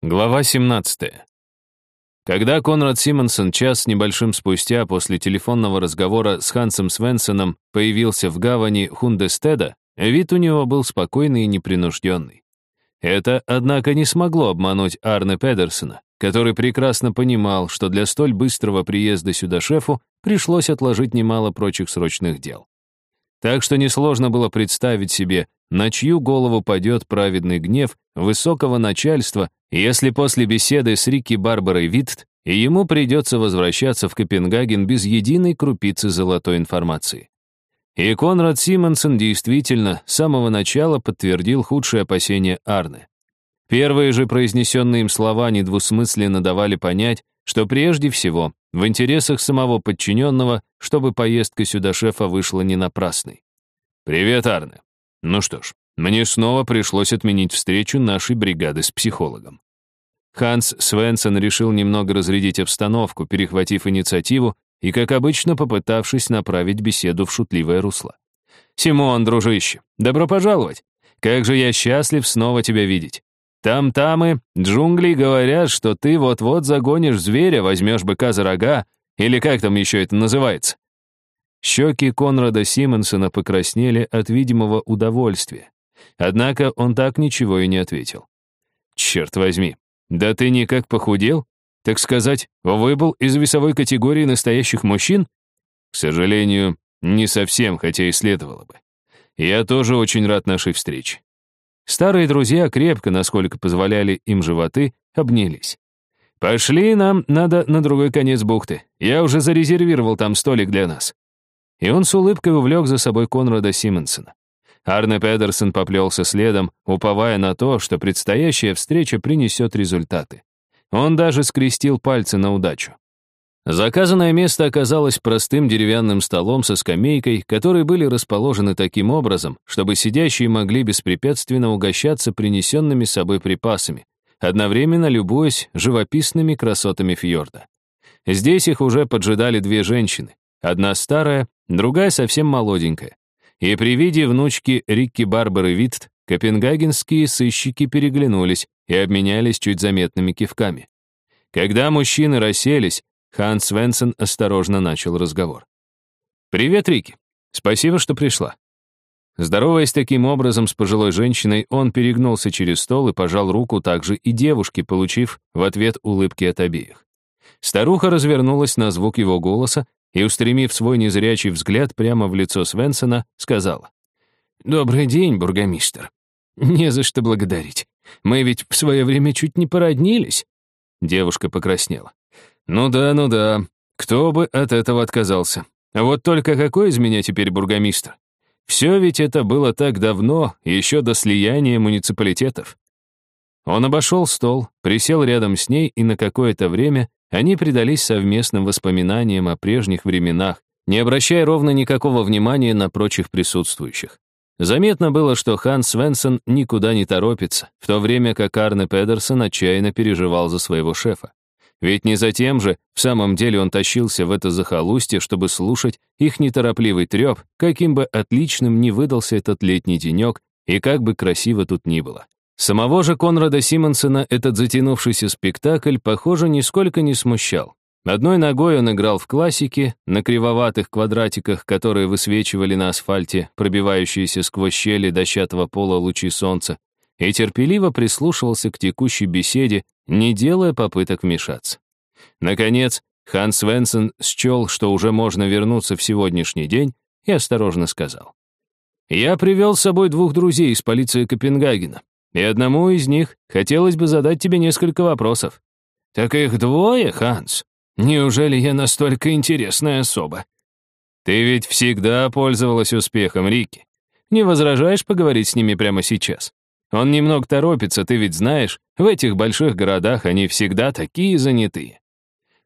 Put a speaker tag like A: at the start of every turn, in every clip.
A: Глава 17. Когда Конрад Симонсон час небольшим спустя после телефонного разговора с Хансом Свенсоном появился в гавани Хундестеда, вид у него был спокойный и непринужденный. Это, однако, не смогло обмануть Арне Педерсона, который прекрасно понимал, что для столь быстрого приезда сюда шефу пришлось отложить немало прочих срочных дел. Так что несложно было представить себе, на чью голову падет праведный гнев высокого начальства, если после беседы с Рикки Барбарой Витт и ему придется возвращаться в Копенгаген без единой крупицы золотой информации. И Конрад Симонсон действительно с самого начала подтвердил худшие опасения Арны. Первые же произнесенные им слова недвусмысленно давали понять, что прежде всего в интересах самого подчиненного, чтобы поездка сюда шефа вышла не напрасной. «Привет, Арне. Ну что ж, мне снова пришлось отменить встречу нашей бригады с психологом. Ханс Свенсон решил немного разрядить обстановку, перехватив инициативу и, как обычно, попытавшись направить беседу в шутливое русло. «Симон, дружище, добро пожаловать! Как же я счастлив снова тебя видеть! Там-тамы, джунгли говорят, что ты вот-вот загонишь зверя, возьмешь быка за рога, или как там еще это называется?» Щеки Конрада Симонсона покраснели от видимого удовольствия. Однако он так ничего и не ответил. «Черт возьми, да ты никак похудел? Так сказать, выбыл из весовой категории настоящих мужчин? К сожалению, не совсем, хотя и следовало бы. Я тоже очень рад нашей встрече. Старые друзья крепко, насколько позволяли им животы, обнялись. «Пошли, нам надо на другой конец бухты. Я уже зарезервировал там столик для нас». И он с улыбкой увлек за собой Конрада Симонсона. Арне Педерсон поплелся следом, уповая на то, что предстоящая встреча принесет результаты. Он даже скрестил пальцы на удачу. Заказанное место оказалось простым деревянным столом со скамейкой, которые были расположены таким образом, чтобы сидящие могли беспрепятственно угощаться принесенными с собой припасами, одновременно любуясь живописными красотами фьорда. Здесь их уже поджидали две женщины, одна старая, другая совсем молоденькая. И при виде внучки Рикки Барбары Витт копенгагенские сыщики переглянулись и обменялись чуть заметными кивками. Когда мужчины расселись, Ханс Свенсон осторожно начал разговор. «Привет, Рикки. Спасибо, что пришла». Здороваясь таким образом с пожилой женщиной, он перегнулся через стол и пожал руку также и девушке, получив в ответ улыбки от обеих. Старуха развернулась на звук его голоса и, устремив свой незрячий взгляд прямо в лицо Свенсона, сказала. «Добрый день, бургомистр. Не за что благодарить. Мы ведь в свое время чуть не породнились». Девушка покраснела. «Ну да, ну да. Кто бы от этого отказался? Вот только какой из меня теперь бургомистр? Все ведь это было так давно, еще до слияния муниципалитетов». Он обошел стол, присел рядом с ней и на какое-то время они предались совместным воспоминаниям о прежних временах, не обращая ровно никакого внимания на прочих присутствующих. Заметно было, что Ханс Свенсон никуда не торопится, в то время как Арне Педерсон отчаянно переживал за своего шефа. Ведь не за тем же, в самом деле он тащился в это захолустье, чтобы слушать их неторопливый треп, каким бы отличным ни выдался этот летний денек и как бы красиво тут ни было. Самого же Конрада Симонсона этот затянувшийся спектакль, похоже, нисколько не смущал. Одной ногой он играл в классике, на кривоватых квадратиках, которые высвечивали на асфальте, пробивающиеся сквозь щели дощатого пола лучи солнца, и терпеливо прислушивался к текущей беседе, не делая попыток вмешаться. Наконец, Ханс Свенсон счел, что уже можно вернуться в сегодняшний день, и осторожно сказал. «Я привел с собой двух друзей из полиции Копенгагена. И одному из них хотелось бы задать тебе несколько вопросов. Так их двое, Ханс? Неужели я настолько интересная особа? Ты ведь всегда пользовалась успехом, Рики. Не возражаешь поговорить с ними прямо сейчас? Он немного торопится, ты ведь знаешь, в этих больших городах они всегда такие занятые.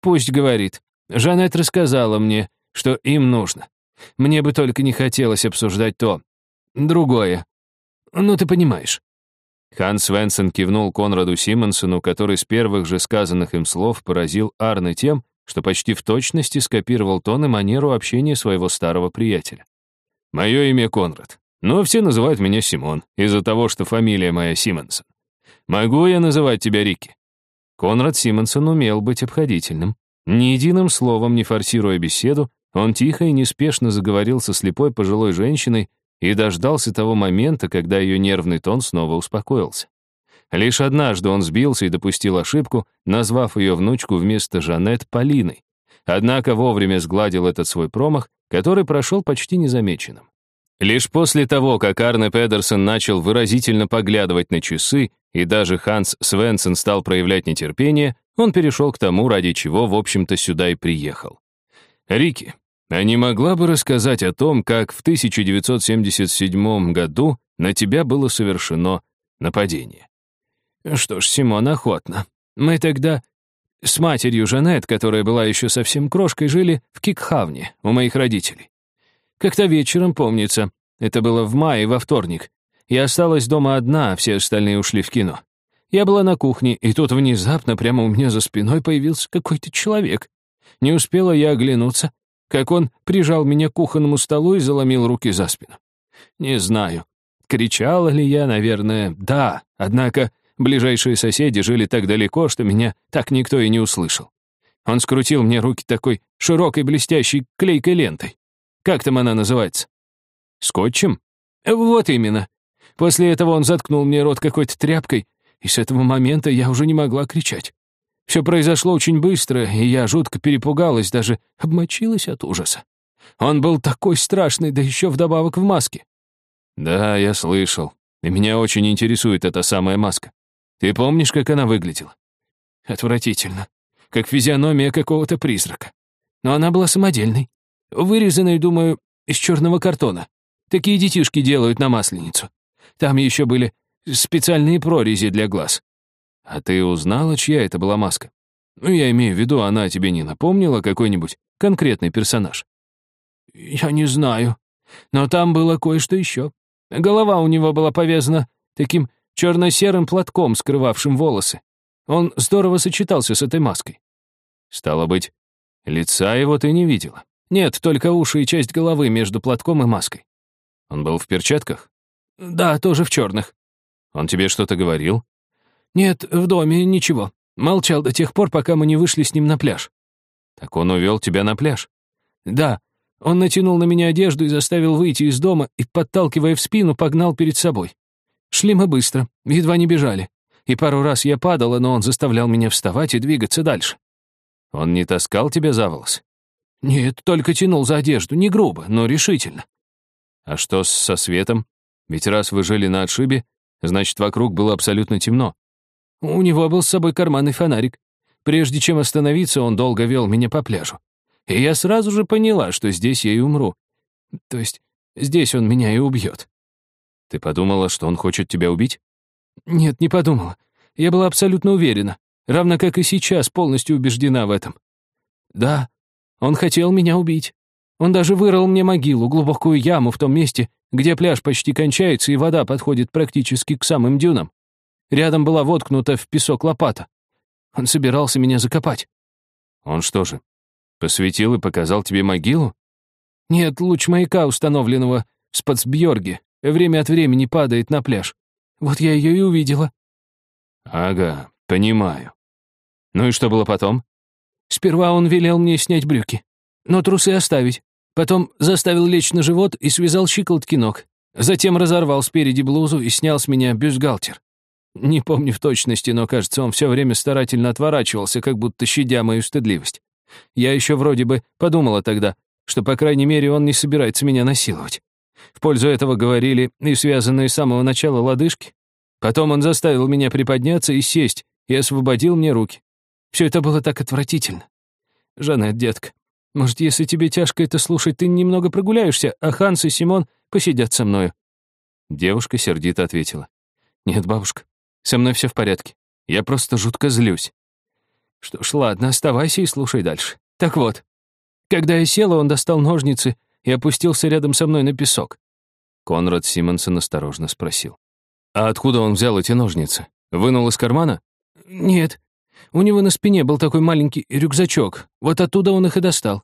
A: Пусть говорит. Жанет рассказала мне, что им нужно. Мне бы только не хотелось обсуждать то. Другое. Ну, ты понимаешь. Ханс Свенсон кивнул Конраду Симонсону, который с первых же сказанных им слов поразил Арне тем, что почти в точности скопировал тон и манеру общения своего старого приятеля. «Мое имя Конрад, но все называют меня Симон, из-за того, что фамилия моя Симонсон. Могу я называть тебя Рикки?» Конрад Симонсон умел быть обходительным. Ни единым словом не форсируя беседу, он тихо и неспешно заговорил со слепой пожилой женщиной и дождался того момента, когда ее нервный тон снова успокоился. Лишь однажды он сбился и допустил ошибку, назвав ее внучку вместо Жанет Полиной. Однако вовремя сгладил этот свой промах, который прошел почти незамеченным. Лишь после того, как Арне Педерсон начал выразительно поглядывать на часы, и даже Ханс Свенсен стал проявлять нетерпение, он перешел к тому, ради чего, в общем-то, сюда и приехал. «Рики, а не могла бы рассказать о том, как в 1977 году на тебя было совершено нападение?»
B: Что ж, Симон, охотно. Мы тогда с матерью Жанет, которая была еще совсем крошкой, жили в Кикхавне у моих родителей. Как-то вечером, помнится, это было в мае, во вторник, я осталась дома одна, а все остальные ушли в кино. Я была на кухне, и тут внезапно прямо у меня за спиной появился какой-то человек. Не успела я оглянуться, как он прижал меня к кухонному столу и заломил руки за спину. Не знаю, кричала ли я, наверное, да, однако Ближайшие соседи жили так далеко, что меня так никто и не услышал. Он скрутил мне руки такой широкой блестящей клейкой лентой. Как там она называется? Скотчем? Вот именно. После этого он заткнул мне рот какой-то тряпкой, и с этого момента я уже не могла кричать. Все произошло очень быстро, и я жутко перепугалась, даже обмочилась от ужаса. Он был такой страшный, да еще вдобавок в маске.
A: Да, я слышал. И меня очень интересует эта самая маска. Ты помнишь, как она выглядела?
B: Отвратительно. Как физиономия какого-то призрака. Но она была самодельной. Вырезанной, думаю, из черного картона. Такие детишки делают на масленицу. Там еще были специальные прорези для глаз.
A: А ты узнала, чья это была маска? Ну, я имею в виду, она тебе не напомнила какой-нибудь конкретный персонаж?
B: Я не знаю. Но там было кое-что еще. Голова у него была повязана таким черно-серым платком, скрывавшим волосы. Он здорово сочетался с этой маской.
A: Стало быть, лица его ты не видела?
B: Нет, только уши и часть головы между платком и маской.
A: Он был в перчатках?
B: Да, тоже в черных.
A: Он тебе что-то говорил?
B: Нет, в доме ничего. Молчал до тех пор, пока мы не вышли с ним на пляж.
A: Так он увел тебя на пляж?
B: Да. Он натянул на меня одежду и заставил выйти из дома и, подталкивая в спину, погнал перед собой. Шли мы быстро, едва не бежали. И пару раз я падала, но он заставлял меня вставать и двигаться дальше.
A: Он не таскал тебя за волосы?
B: Нет, только тянул за одежду, не грубо, но решительно.
A: А что со светом? Ведь раз вы жили на отшибе, значит, вокруг было абсолютно темно.
B: У него был с собой карманный фонарик. Прежде чем остановиться, он долго вел меня по пляжу. И я сразу же поняла, что здесь я и умру. То есть здесь он меня и убьет.
A: Ты подумала, что он хочет тебя убить?
B: Нет, не подумала. Я была абсолютно уверена, равно как и сейчас полностью убеждена в этом. Да, он хотел меня убить. Он даже вырыл мне могилу, глубокую яму в том месте, где пляж почти кончается и вода подходит практически к самым дюнам. Рядом была воткнута в песок лопата. Он собирался меня закопать.
A: Он что же, посветил и показал тебе могилу?
B: Нет, луч маяка, установленного в Спацбьорге, время от времени падает на пляж. Вот я ее и увидела».
A: «Ага, понимаю. Ну и что было потом?»
B: «Сперва он велел мне снять брюки, но трусы оставить. Потом заставил лечь на живот и связал щиколотки ног. Затем разорвал спереди блузу и снял с меня бюстгальтер. Не помню в точности, но, кажется, он все время старательно отворачивался, как будто щадя мою стыдливость. Я еще вроде бы подумала тогда, что, по крайней мере, он не собирается меня насиловать. В пользу этого говорили и связанные с самого начала лодыжки. Потом он заставил меня приподняться и сесть, и освободил мне руки. Все это было так отвратительно. Жанет, детка, может, если тебе тяжко это слушать, ты немного прогуляешься, а Ханс и Симон посидят со мною?»
A: Девушка сердито ответила. «Нет, бабушка, со мной все в порядке. Я просто жутко злюсь».
B: «Что ж, ладно, оставайся и слушай дальше. Так вот, когда я села, он достал ножницы и опустился рядом со мной на песок.
A: Конрад Симонсон осторожно спросил. «А откуда он взял эти ножницы? Вынул из кармана?»
B: «Нет. У него на спине был такой маленький рюкзачок. Вот оттуда он их и достал.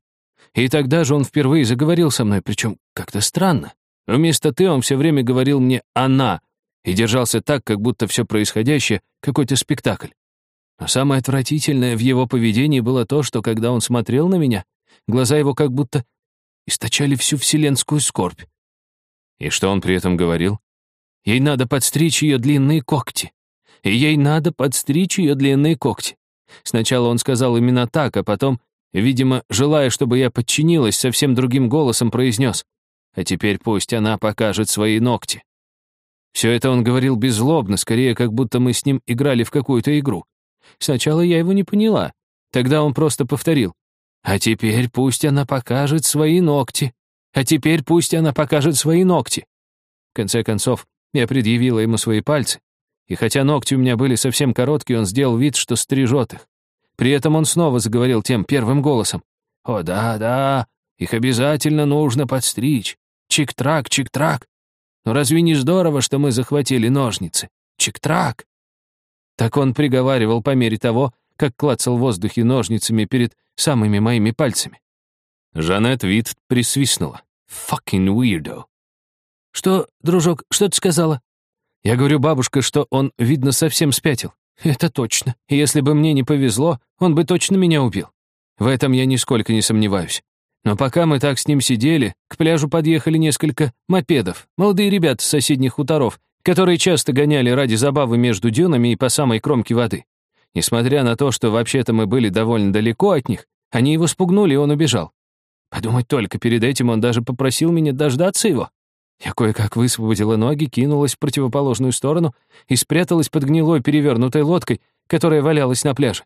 B: И тогда же он впервые заговорил со мной, причем как-то странно. Вместо «ты» он все время говорил мне «она». И держался так, как будто все происходящее — какой-то спектакль. Но самое отвратительное в его поведении было то, что когда он смотрел на меня, глаза его как будто источали всю вселенскую скорбь. И что он при этом говорил? Ей надо подстричь ее длинные когти. И ей надо подстричь ее длинные когти. Сначала он сказал именно так, а потом, видимо, желая, чтобы я подчинилась, совсем другим голосом произнес. А теперь пусть она покажет свои ногти. Все это он говорил беззлобно, скорее, как будто мы с ним играли в какую-то игру. Сначала я его не поняла. Тогда он просто повторил. «А теперь пусть она покажет свои ногти. А теперь пусть она покажет свои ногти». В конце концов, я предъявила ему свои пальцы. И хотя ногти у меня были совсем короткие, он сделал вид, что стрижет их. При этом он снова заговорил тем первым голосом. «О, да, да, их обязательно нужно подстричь. Чик-трак, чик-трак. Но разве не здорово, что мы захватили ножницы? Чик-трак!» Так он приговаривал по мере того, как клацал в воздухе ножницами перед самыми моими пальцами.
A: Жанет Вит присвистнула.
B: «Fucking weirdo». «Что, дружок, что ты сказала?» Я говорю бабушка, что он, видно, совсем спятил. Это точно. Если бы мне не повезло, он бы точно меня убил. В этом я нисколько не сомневаюсь. Но пока мы так с ним сидели, к пляжу подъехали несколько мопедов, молодые ребята с соседних хуторов, которые часто гоняли ради забавы между дюнами и по самой кромке воды. Несмотря на то, что вообще-то мы были довольно далеко от них, они его спугнули, и он убежал. Подумать только, перед этим он даже попросил меня дождаться его. Я кое-как высвободила ноги, кинулась в противоположную сторону и спряталась под гнилой перевернутой лодкой, которая валялась на пляже.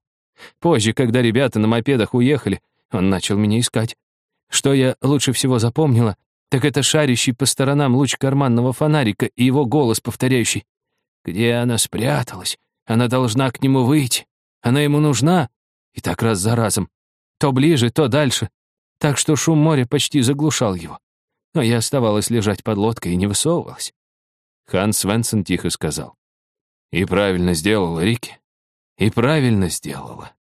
B: Позже, когда ребята на мопедах уехали, он начал меня искать. Что я лучше всего запомнила, так это шарящий по сторонам луч карманного фонарика и его голос, повторяющий. «Где она спряталась? Она должна к нему выйти. Она ему нужна?» И так раз за разом. То ближе, то дальше. Так что шум моря почти заглушал его. Но я оставалась лежать под лодкой и не высовывалась.
A: Ханс Свенсон тихо сказал. «И правильно сделала, Рики. И правильно сделала».